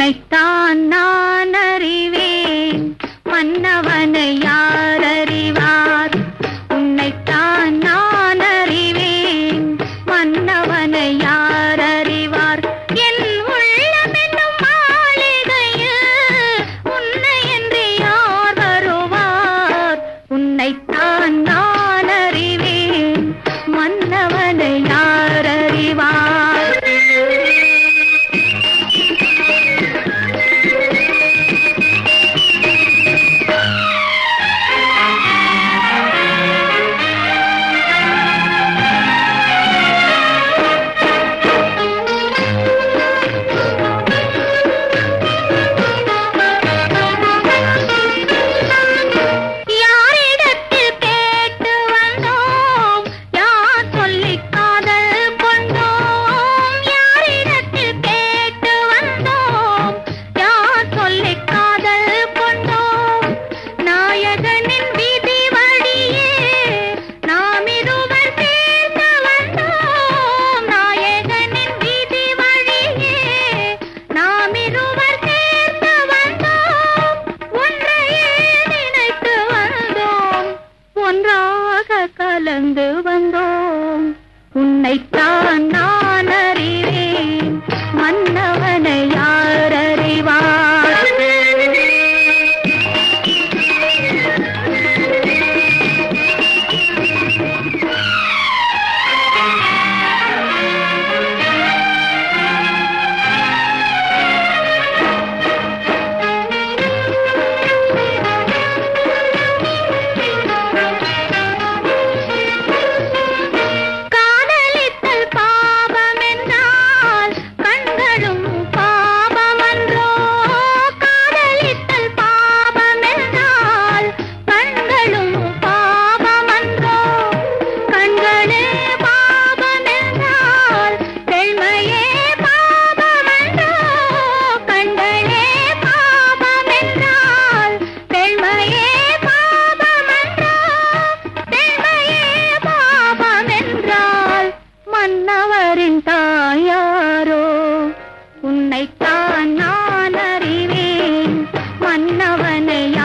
தன்னைத்தான் நான் அறிவேன். மன்னவனை யார் கடந்து வந்தோம். உன்னைத்தான் நான் உன்னைத்தான் நான் அறிவேன். மன்னவனை